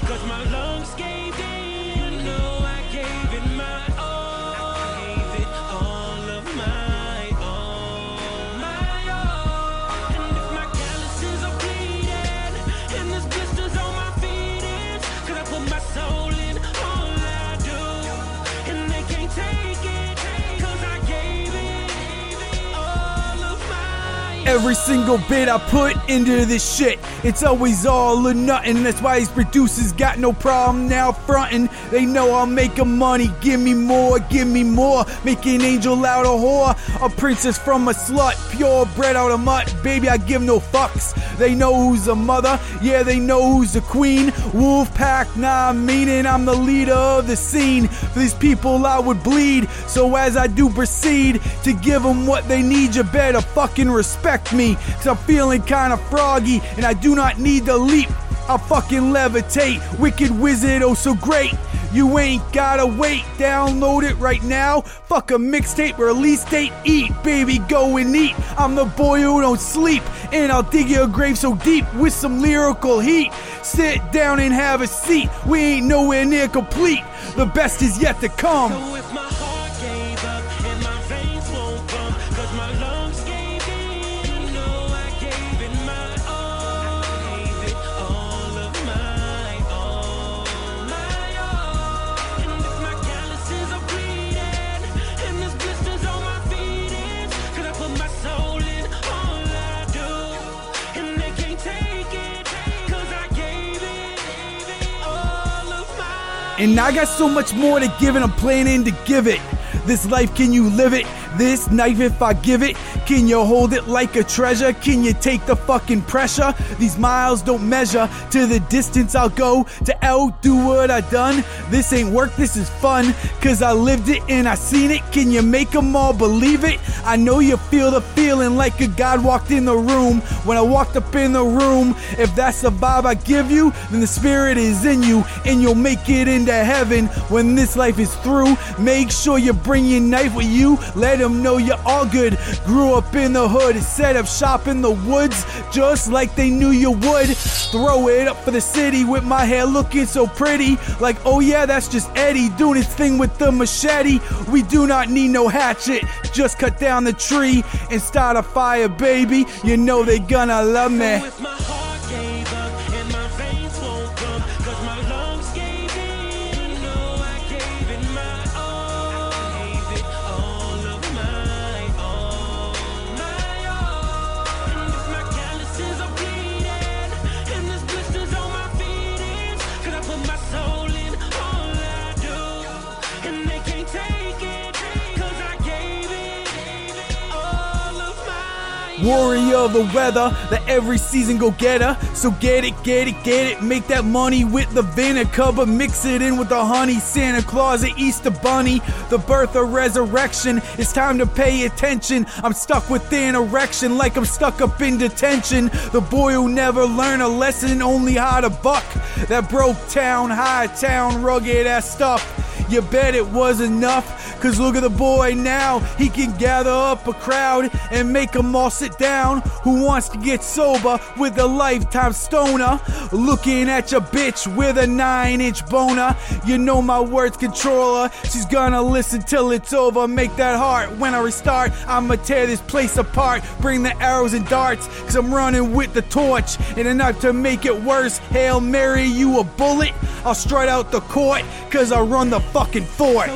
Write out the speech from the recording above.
Cause my lungs gave in, you know I gave Every single bit I put into this shit, it's always all or nothing. That's why these producers got no problem now fronting. They know I'll make 'em money. Give me more, give me more. Make an angel out of whore, a princess from a slut, pure bread out of mutt. Baby, I give no fucks. They know who's a mother, yeah, they know who's a queen. Wolf pack, nah, meaning I'm the leader of the scene. For these people, I would bleed. So as I do proceed to give them what they need, you better fucking respect me. Cause I'm feeling kinda froggy and I do not need to leap. I'll fucking levitate. Wicked wizard, oh so great. You ain't gotta wait. Download it right now. Fuck a mixtape, release date, eat, baby, go and eat. I'm the boy who don't sleep, and I'll dig your grave so deep with some lyrical heat. Sit down and have a seat. We ain't nowhere near complete. The best is yet to come. And I got so much more to give, and I'm planning to give it. This life, can you live it? This knife, if I give it, can you hold it like a treasure? Can you take the fucking pressure? These miles don't measure to the distance I'll go to outdo what I done. This ain't work, this is fun, cause I lived it and I seen it. Can you make them all believe it? I know you feel the feeling like a God walked in the room when I walked up in the room. If that's the vibe I give you, then the spirit is in you and you'll make it into heaven when this life is through. Make sure you bring your knife with you. Let them know you're all good. Grew up in the hood, set up shop in the woods just like they knew you would. Throw it up for the city with my hair looking so pretty. Like, oh yeah, that's just Eddie doing his thing with the machete. We do not need no hatchet. Just cut down the tree and start a fire, baby. You know they gonna love me. Warrior of the weather, the every season go getter. So get it, get it, get it. Make that money with the vinegar, but mix it in with the honey. Santa Claus, the Easter Bunny, the birth of resurrection. It's time to pay attention. I'm stuck with within erection like I'm stuck up in detention. The boy who never learned a lesson, only how to buck. That broke town, high town, rugged ass stuff. You bet it was enough. Cause look at the boy now. He can gather up a crowd and make them all sit down. Who wants to get sober with a lifetime stoner? Looking at your bitch with a nine inch boner. You know my words control her. She's gonna listen till it's over. Make that heart when I restart. I'ma tear this place apart. Bring the arrows and darts. Cause I'm running with the torch and enough to make it worse. Hail Mary, you a bullet. I'll strut out the court. Cause I run the fucking fort.